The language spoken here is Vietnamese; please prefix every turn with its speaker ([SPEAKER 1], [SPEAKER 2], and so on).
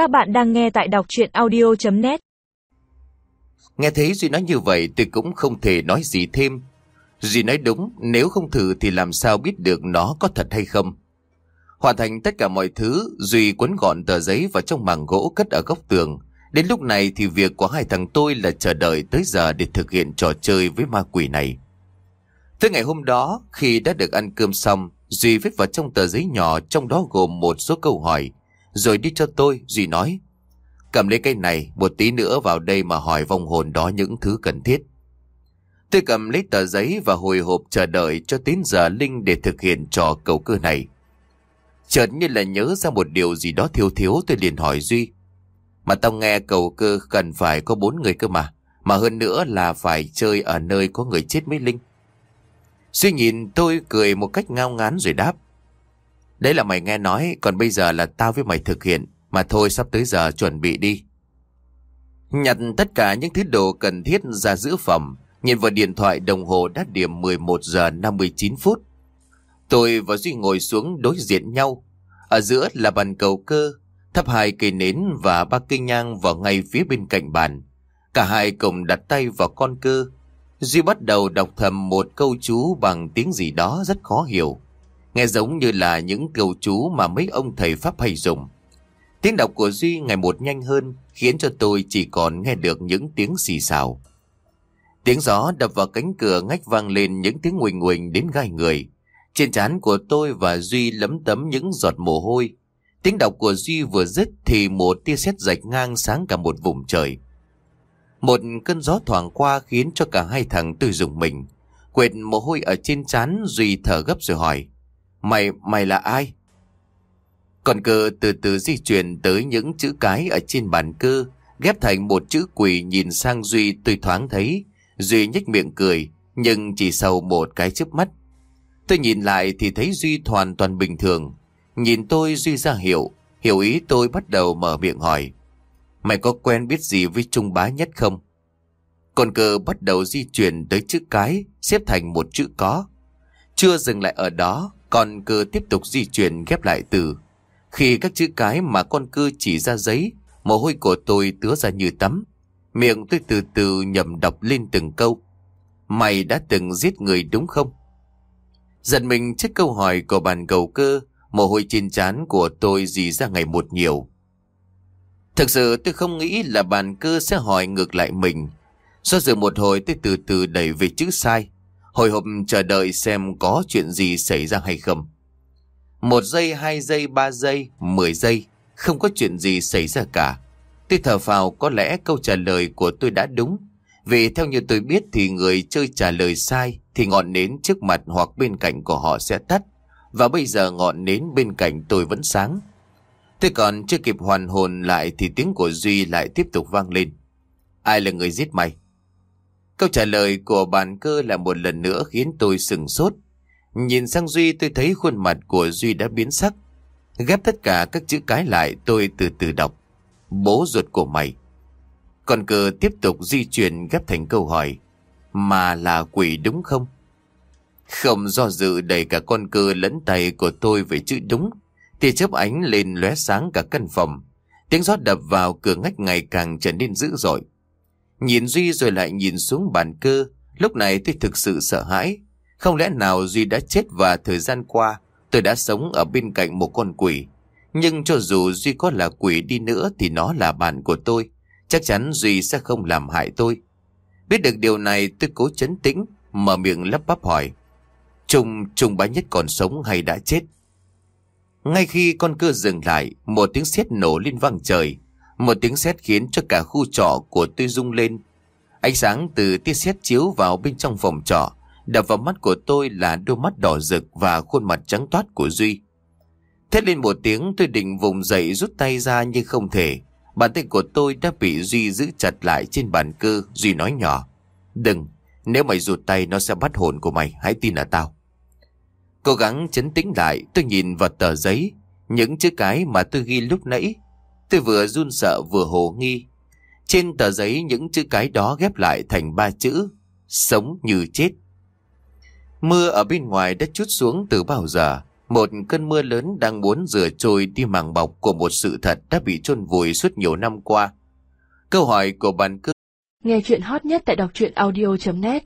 [SPEAKER 1] Các bạn đang nghe tại đọc chuyện audio.net
[SPEAKER 2] Nghe thấy Duy nói như vậy tôi cũng không thể nói gì thêm. Duy nói đúng, nếu không thử thì làm sao biết được nó có thật hay không. Hoàn thành tất cả mọi thứ, Duy quấn gọn tờ giấy vào trong màng gỗ cất ở góc tường. Đến lúc này thì việc của hai thằng tôi là chờ đợi tới giờ để thực hiện trò chơi với ma quỷ này. Tới ngày hôm đó, khi đã được ăn cơm xong, Duy viết vào trong tờ giấy nhỏ trong đó gồm một số câu hỏi. Rồi đi cho tôi, Duy nói. Cầm lấy cây này, một tí nữa vào đây mà hỏi vong hồn đó những thứ cần thiết. Tôi cầm lấy tờ giấy và hồi hộp chờ đợi cho đến giờ Linh để thực hiện trò cầu cơ này. Chợt như là nhớ ra một điều gì đó thiếu thiếu tôi liền hỏi Duy. Mà tao nghe cầu cơ cần phải có bốn người cơ mà. Mà hơn nữa là phải chơi ở nơi có người chết mới Linh. Duy nhìn tôi cười một cách ngao ngán rồi đáp. Đấy là mày nghe nói, còn bây giờ là tao với mày thực hiện. Mà thôi sắp tới giờ chuẩn bị đi. Nhặt tất cả những thứ đồ cần thiết ra giữ phẩm. Nhìn vào điện thoại đồng hồ đã điểm 11 giờ 59 phút. Tôi và Duy ngồi xuống đối diện nhau. Ở giữa là bàn cầu cơ, thắp hai cây nến và ba cây nhang vào ngay phía bên cạnh bàn. Cả hai cùng đặt tay vào con cơ. Duy bắt đầu đọc thầm một câu chú bằng tiếng gì đó rất khó hiểu. Nghe giống như là những cầu chú mà mấy ông thầy Pháp hay dùng. Tiếng đọc của Duy ngày một nhanh hơn, khiến cho tôi chỉ còn nghe được những tiếng xì xào. Tiếng gió đập vào cánh cửa ngách vang lên những tiếng nguỳnh nguỳnh đến gai người. Trên trán của tôi và Duy lấm tấm những giọt mồ hôi. Tiếng đọc của Duy vừa dứt thì một tia sét rạch ngang sáng cả một vùng trời. Một cơn gió thoảng qua khiến cho cả hai thằng tôi dùng mình. Quệt mồ hôi ở trên trán Duy thở gấp rồi hỏi. Mày, mày là ai? Còn cơ từ từ di chuyển tới những chữ cái ở trên bàn cơ, ghép thành một chữ quỷ nhìn sang Duy tôi thoáng thấy. Duy nhếch miệng cười, nhưng chỉ sau một cái chớp mắt. Tôi nhìn lại thì thấy Duy hoàn toàn bình thường. Nhìn tôi Duy ra hiệu, hiểu ý tôi bắt đầu mở miệng hỏi. Mày có quen biết gì với Trung Bá Nhất không? Con cờ bắt đầu di chuyển tới chữ cái, xếp thành một chữ có. Chưa dừng lại ở đó, con cờ tiếp tục di chuyển ghép lại từ. Khi các chữ cái mà con cưa chỉ ra giấy, mồ hôi của tôi tứa ra như tắm. Miệng tôi từ từ nhầm đọc lên từng câu. Mày đã từng giết người đúng không? Giận mình trước câu hỏi của bàn cầu cơ, mồ hôi trên trán của tôi dì ra ngày một nhiều. Thực sự tôi không nghĩ là bàn cơ sẽ hỏi ngược lại mình. Do dự một hồi tôi từ từ đẩy về chữ sai. Hồi hộp chờ đợi xem có chuyện gì xảy ra hay không. Một giây, hai giây, ba giây, mười giây. Không có chuyện gì xảy ra cả. Tôi thở phào có lẽ câu trả lời của tôi đã đúng. Vì theo như tôi biết thì người chơi trả lời sai thì ngọn nến trước mặt hoặc bên cạnh của họ sẽ tắt. Và bây giờ ngọn nến bên cạnh tôi vẫn sáng. Tôi còn chưa kịp hoàn hồn lại thì tiếng của Duy lại tiếp tục vang lên. Ai là người giết mày? Câu trả lời của bàn cơ là một lần nữa khiến tôi sừng sốt. Nhìn sang Duy, tôi thấy khuôn mặt của Duy đã biến sắc. Ghép tất cả các chữ cái lại, tôi từ từ đọc. Bố ruột của mày. Còn cơ tiếp tục di chuyển ghép thành câu hỏi. Mà là quỷ đúng không? Không do dự, đẩy cả con cơ lẫn tay của tôi về chữ đúng. thì chớp ánh lên lóe sáng cả căn phòng. Tiếng gió đập vào cửa ngách ngày càng trở nên dữ dội. Nhìn Duy rồi lại nhìn xuống bàn cơ. Lúc này tôi thực sự sợ hãi. Không lẽ nào Duy đã chết và thời gian qua tôi đã sống ở bên cạnh một con quỷ. Nhưng cho dù Duy có là quỷ đi nữa thì nó là bạn của tôi. Chắc chắn Duy sẽ không làm hại tôi. Biết được điều này tôi cố chấn tĩnh, mở miệng lắp bắp hỏi. Trung, Trung bá nhất còn sống hay đã chết? Ngay khi con cưa dừng lại, một tiếng sét nổ lên vang trời. Một tiếng sét khiến cho cả khu trọ của tôi rung lên. Ánh sáng từ tia sét chiếu vào bên trong phòng trọ, đập vào mắt của tôi là đôi mắt đỏ rực và khuôn mặt trắng toát của Duy. Thét lên một tiếng tôi định vùng dậy rút tay ra nhưng không thể. Bàn tay của tôi đã bị Duy giữ chặt lại trên bàn cơ. Duy nói nhỏ. Đừng, nếu mày rụt tay nó sẽ bắt hồn của mày, hãy tin ở tao. Cố gắng chấn tĩnh lại, tôi nhìn vào tờ giấy, những chữ cái mà tôi ghi lúc nãy. Tôi vừa run sợ vừa hồ nghi. Trên tờ giấy những chữ cái đó ghép lại thành ba chữ, sống như chết. Mưa ở bên ngoài đã chút xuống từ bao giờ, Một cơn mưa lớn đang muốn rửa trôi đi màng bọc của một sự thật đã bị chôn vùi suốt nhiều năm qua. Câu hỏi của bạn cứ
[SPEAKER 3] Nghe chuyện hot nhất tại đọc truyện audio.net